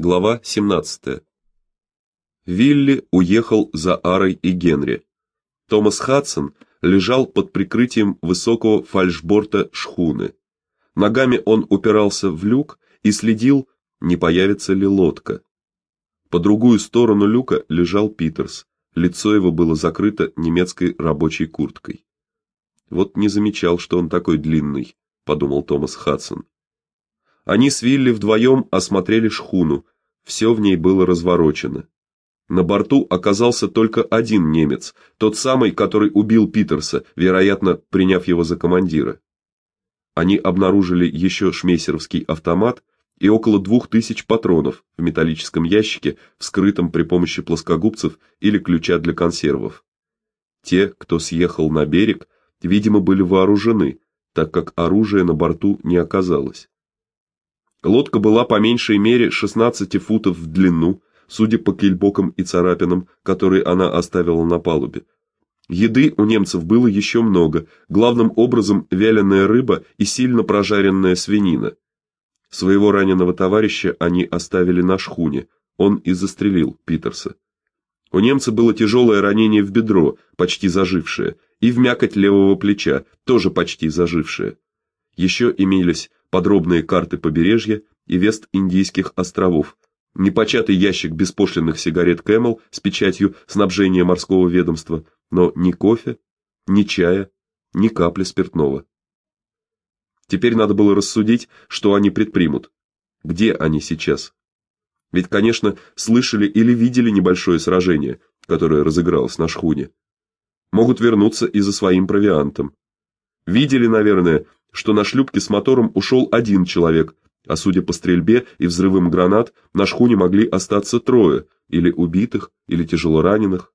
Глава 17. Вилли уехал за Арой и Генри. Томас Хадсон лежал под прикрытием высокого фальшборта шхуны. Ногами он упирался в люк и следил, не появится ли лодка. По другую сторону люка лежал Питерс. Лицо его было закрыто немецкой рабочей курткой. Вот не замечал, что он такой длинный, подумал Томас Хадсон. Они с Вилли вдвоем осмотрели шхуну. Все в ней было разворочено. На борту оказался только один немец, тот самый, который убил Питерса, вероятно, приняв его за командира. Они обнаружили еще шмейсеровский автомат и около двух тысяч патронов в металлическом ящике, вскрытом при помощи плоскогубцев или ключа для консервов. Те, кто съехал на берег, видимо, были вооружены, так как оружия на борту не оказалось. Лодка была по меньшей мере 16 футов в длину, судя по кильбокам и царапинам, которые она оставила на палубе. Еды у немцев было еще много, главным образом вяленая рыба и сильно прожаренная свинина. Своего раненого товарища они оставили на шхуне. Он и застрелил Питерса. У немца было тяжелое ранение в бедро, почти зажившее, и в мякоть левого плеча, тоже почти зажившее. Еще имелись подробные карты побережья и Вест-Индийских островов, непочатый ящик беспошлинных сигарет Camel с печатью снабжения морского ведомства, но ни кофе, ни чая, ни капли спиртного. Теперь надо было рассудить, что они предпримут. Где они сейчас? Ведь, конечно, слышали или видели небольшое сражение, которое разыгралось на шхуне. Могут вернуться и за своим провиантом. Видели, наверное, что на шлюпке с мотором ушел один человек, а судя по стрельбе и взрывам гранат, на шхуне могли остаться трое, или убитых, или тяжелораненых.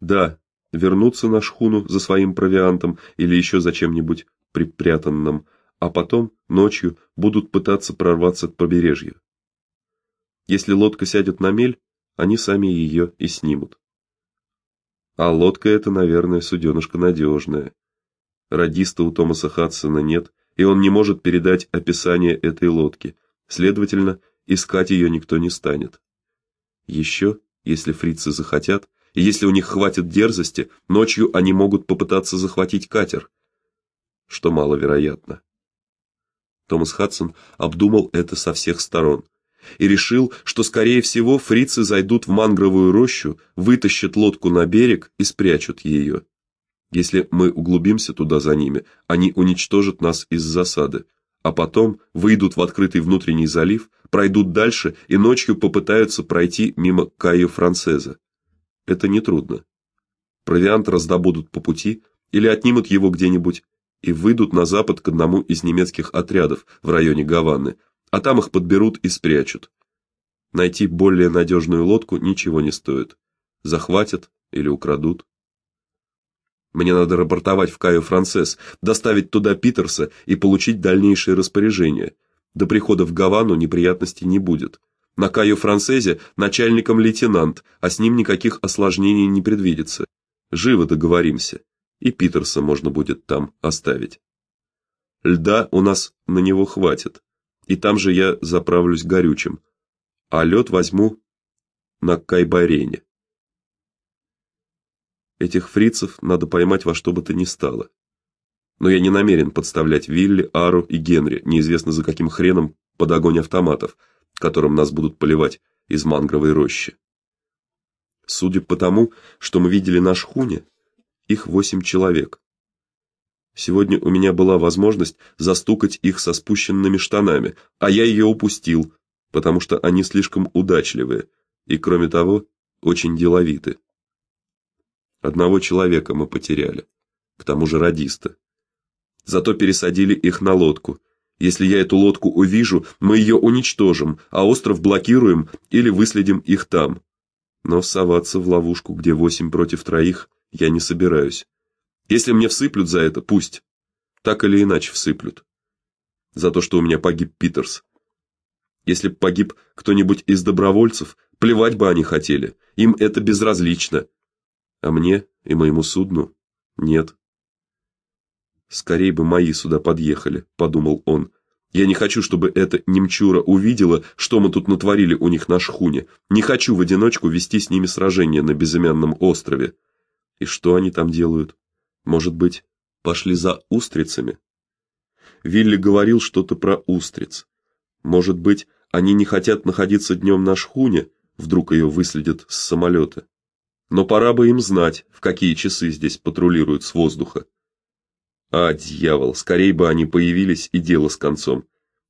Да, вернуться на шхуну за своим провиантом или еще за чем-нибудь припрятанным, а потом ночью будут пытаться прорваться к побережью. Если лодка сядет на мель, они сами ее и снимут. А лодка эта, наверное, суденышко надежная. Радиста у Томаса Хадсона нет, и он не может передать описание этой лодки. Следовательно, искать ее никто не станет. Еще, если фрицы захотят, и если у них хватит дерзости, ночью они могут попытаться захватить катер, что маловероятно. Томас Хадсон обдумал это со всех сторон и решил, что скорее всего фрицы зайдут в мангровую рощу, вытащат лодку на берег и спрячут ее. Если мы углубимся туда за ними, они уничтожат нас из засады, а потом выйдут в открытый внутренний залив, пройдут дальше и ночью попытаются пройти мимо Кайо Францеза. Это не трудно. Провиант раздобудут по пути или отнимут его где-нибудь и выйдут на запад к одному из немецких отрядов в районе Гаваны, а там их подберут и спрячут. Найти более надежную лодку ничего не стоит. Захватят или украдут. Мне надо рапортовать в Кайо Францесс, доставить туда Питерса и получить дальнейшие распоряжения. До прихода в Гавану неприятностей не будет. На Кайо Францезе начальником лейтенант, а с ним никаких осложнений не предвидится. Живо договоримся, и Питерса можно будет там оставить. Льда у нас на него хватит, и там же я заправлюсь горючим. А лед возьму на Кайбарене. Этих фрицев надо поймать во что бы то ни стало. Но я не намерен подставлять Вилли, Ару и Генри, неизвестно за каким хреном, под огонь автоматов, которым нас будут поливать из мангровой рощи. Судя по тому, что мы видели на шхуне, их восемь человек. Сегодня у меня была возможность застукать их со спущенными штанами, а я ее упустил, потому что они слишком удачливые и, кроме того, очень деловиты. Одного человека мы потеряли, к тому же радиста. Зато пересадили их на лодку. Если я эту лодку увижу, мы ее уничтожим, а остров блокируем или выследим их там. Но соваться в ловушку, где восемь против троих, я не собираюсь. Если мне всыплют за это, пусть. Так или иначе всыплют. За то, что у меня погиб Питерс. Если б погиб кто-нибудь из добровольцев, плевать бы они хотели. Им это безразлично а мне и моему судну нет. Скорей бы мои сюда подъехали, подумал он. Я не хочу, чтобы эта немчура увидела, что мы тут натворили у них на шхуне. Не хочу в одиночку вести с ними сражение на безымянном острове. И что они там делают? Может быть, пошли за устрицами? Вилли говорил что-то про устриц. Может быть, они не хотят находиться днем на шхуне, вдруг ее выследят с самолета. Но пора бы им знать, в какие часы здесь патрулируют с воздуха. А, дьявол, скорей бы они появились и дело с концом.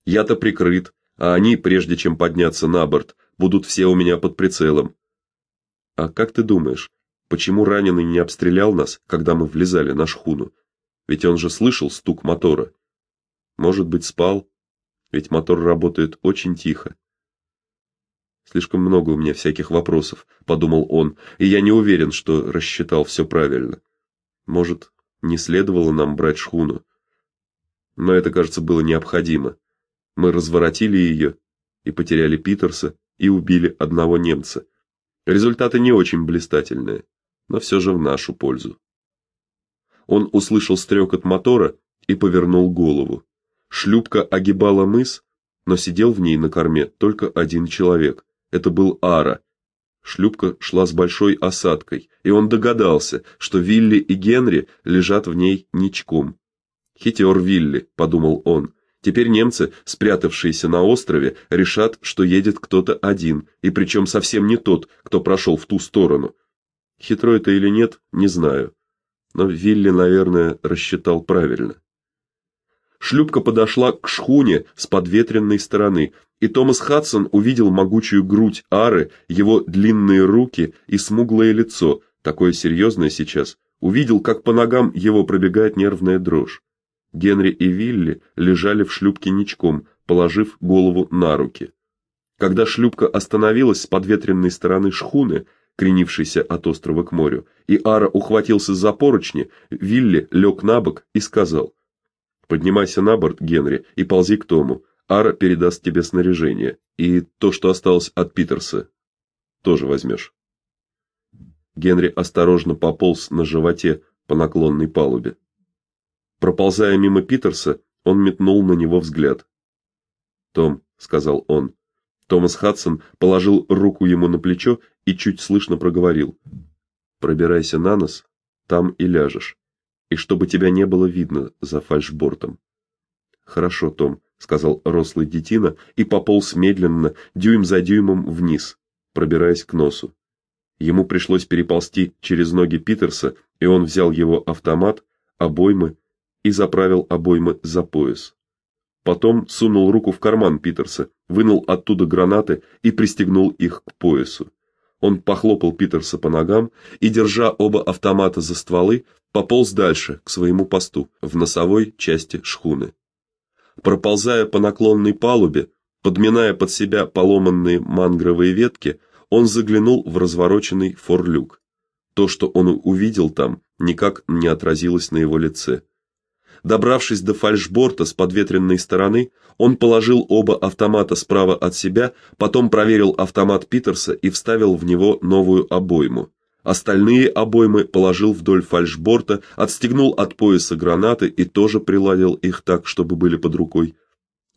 Я-то прикрыт, а они, прежде чем подняться на борт, будут все у меня под прицелом. А как ты думаешь, почему раненый не обстрелял нас, когда мы влезали на шхуну? Ведь он же слышал стук мотора. Может быть, спал, ведь мотор работает очень тихо. Слишком много у меня всяких вопросов, подумал он, и я не уверен, что рассчитал все правильно. Может, не следовало нам брать шхуну? Но это, кажется, было необходимо. Мы разворотили ее и потеряли Питерса и убили одного немца. Результаты не очень блистательные, но все же в нашу пользу. Он услышал стрекот мотора и повернул голову. Шлюпка огибала мыс, но сидел в ней на корме только один человек. Это был Ара. Шлюпка шла с большой осадкой, и он догадался, что Вилли и Генри лежат в ней ничком. Хитер Вилли, подумал он. Теперь немцы, спрятавшиеся на острове, решат, что едет кто-то один, и причем совсем не тот, кто прошел в ту сторону. Хитро это или нет, не знаю. Но Вилли, наверное, рассчитал правильно. Шлюпка подошла к шхуне с подветренной стороны, и Томас Хадсон увидел могучую грудь Ары, его длинные руки и смуглое лицо, такое серьезное сейчас. Увидел, как по ногам его пробегает нервная дрожь. Генри и Вилли лежали в шлюпке ничком, положив голову на руки. Когда шлюпка остановилась с подветренной стороны шхуны, кренившейся от острова к морю, и Ара ухватился за поручни, Вилли лег на бок и сказал: Поднимайся на борт, Генри, и ползи к Тому. Ара передаст тебе снаряжение, и то, что осталось от Питерса, тоже возьмешь». Генри осторожно пополз на животе по наклонной палубе. Проползая мимо Питерса, он метнул на него взгляд. "Том", сказал он. Томас Хадсон положил руку ему на плечо и чуть слышно проговорил: "Пробирайся на нос, там и ляжешь и чтобы тебя не было видно за фальшбортом. Хорошо, Том, сказал рослый детина и пополз медленно, дюйм за дюймом вниз, пробираясь к носу. Ему пришлось переползти через ноги Питерса, и он взял его автомат, обоймы и заправил обоймы за пояс. Потом сунул руку в карман Питерса, вынул оттуда гранаты и пристегнул их к поясу. Он похлопал Питерса по ногам и, держа оба автомата за стволы, пополз дальше к своему посту в носовой части шхуны. Проползая по наклонной палубе, подминая под себя поломанные мангровые ветки, он заглянул в развороченный форлюк. То, что он увидел там, никак не отразилось на его лице. Добравшись до фальшборта с подветренной стороны, он положил оба автомата справа от себя, потом проверил автомат Питерса и вставил в него новую обойму. Остальные обоймы положил вдоль фальшборта, отстегнул от пояса гранаты и тоже приладил их так, чтобы были под рукой.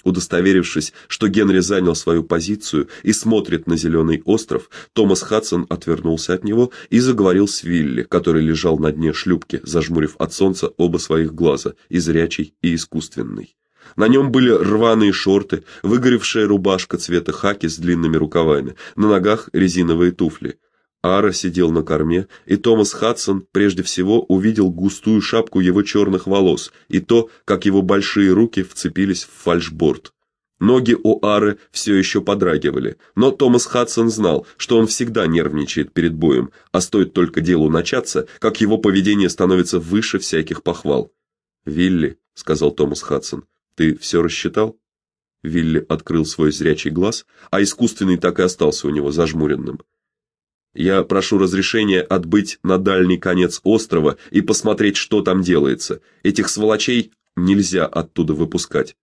Удостоверившись, что Генри занял свою позицию и смотрит на зеленый остров, Томас Хадсон отвернулся от него и заговорил с Вилли, который лежал на дне шлюпки, зажмурив от солнца оба своих глаза, и зрячий, и искусственный. На нем были рваные шорты, выгоревшая рубашка цвета хаки с длинными рукавами, на ногах резиновые туфли. Ара сидел на корме, и Томас Хадсон прежде всего увидел густую шапку его черных волос и то, как его большие руки вцепились в фальшборд. Ноги у Ары все еще подрагивали, но Томас Хадсон знал, что он всегда нервничает перед боем, а стоит только делу начаться, как его поведение становится выше всяких похвал. "Вилли", сказал Томас Хадсон. "Ты все рассчитал?" Вилли открыл свой зрячий глаз, а искусственный так и остался у него зажмуренным. Я прошу разрешения отбыть на дальний конец острова и посмотреть, что там делается. Этих сволочей нельзя оттуда выпускать.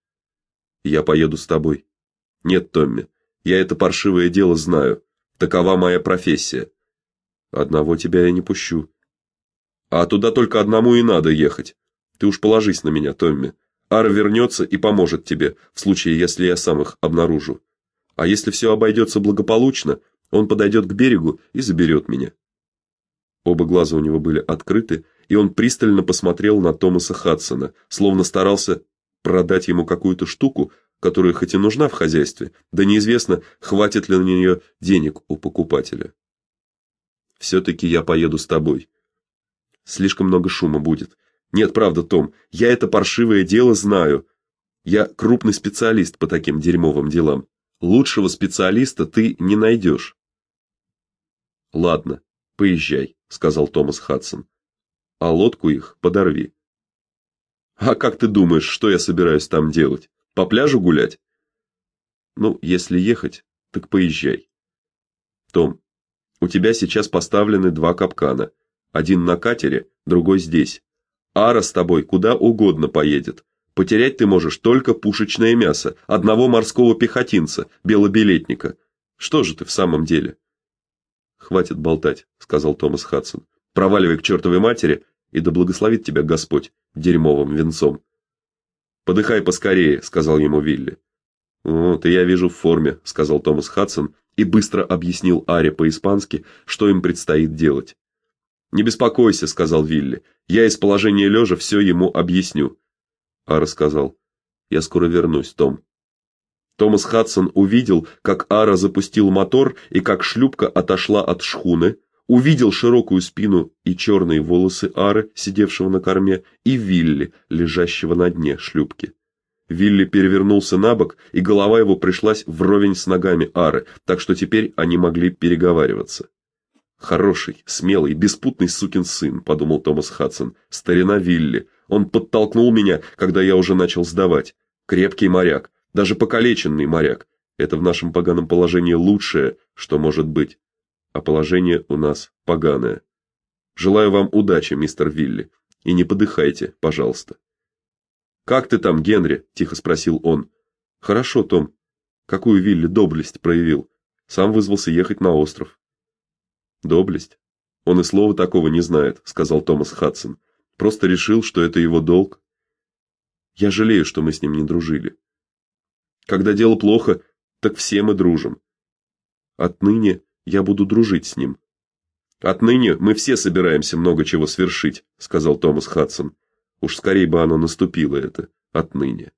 Я поеду с тобой. Нет, Томми. Я это паршивое дело знаю. Такова моя профессия. Одного тебя я не пущу. А туда только одному и надо ехать. Ты уж положись на меня, Томми. Ара вернется и поможет тебе в случае, если я сам их обнаружу. А если все обойдется благополучно, он подойдет к берегу и заберет меня. Оба глаза у него были открыты, и он пристально посмотрел на Томаса Хадсона, словно старался продать ему какую-то штуку, которая хоть и нужна в хозяйстве, да неизвестно, хватит ли на нее денег у покупателя. все таки я поеду с тобой. Слишком много шума будет. Нет, правда, Том, я это паршивое дело знаю. Я крупный специалист по таким дерьмовым делам. Лучшего специалиста ты не найдешь». Ладно, поезжай, сказал Томас Хадсон. А лодку их подорви. А как ты думаешь, что я собираюсь там делать? По пляжу гулять? Ну, если ехать, так поезжай. Том, у тебя сейчас поставлены два капкана. Один на катере, другой здесь. Ара с тобой куда угодно поедет. Потерять ты можешь только пушечное мясо, одного морского пехотинца, белобилетника. Что же ты в самом деле? Хватит болтать, сказал Томас Хадсон. Проваливай к чертовой матери, и да благословит тебя Господь дерьмовым венцом. Подыхай поскорее, сказал ему Вилли. Вот, и я вижу в форме, сказал Томас Хадсон и быстро объяснил Аре по-испански, что им предстоит делать. Не беспокойся, сказал Вилли. Я из положения лежа все ему объясню. А рассказал: "Я скоро вернусь, Том". Томас Хадсон увидел, как Ара запустил мотор и как шлюпка отошла от шхуны, увидел широкую спину и черные волосы Ары, сидевшего на корме, и Вилли, лежащего на дне шлюпки. Вилли перевернулся на бок, и голова его пришлась вровень с ногами Ары, так что теперь они могли переговариваться. Хороший, смелый, беспутный сукин сын, подумал Томас Хадсон. Старина Вилли. Он подтолкнул меня, когда я уже начал сдавать. Крепкий моряк, даже покалеченный моряк. Это в нашем поганом положении лучшее, что может быть. А положение у нас поганое. Желаю вам удачи, мистер Вилли, и не подыхайте, пожалуйста. Как ты там, Генри? тихо спросил он. Хорошо, Том. Какую Вилли доблесть проявил? Сам вызвался ехать на остров. Доблесть. Он и слова такого не знает, сказал Томас Хадсон. Просто решил, что это его долг. Я жалею, что мы с ним не дружили. Когда дело плохо, так все мы дружим. Отныне я буду дружить с ним. Отныне мы все собираемся много чего свершить, сказал Томас Хадсон. Уж скорее бы оно наступило это отныне.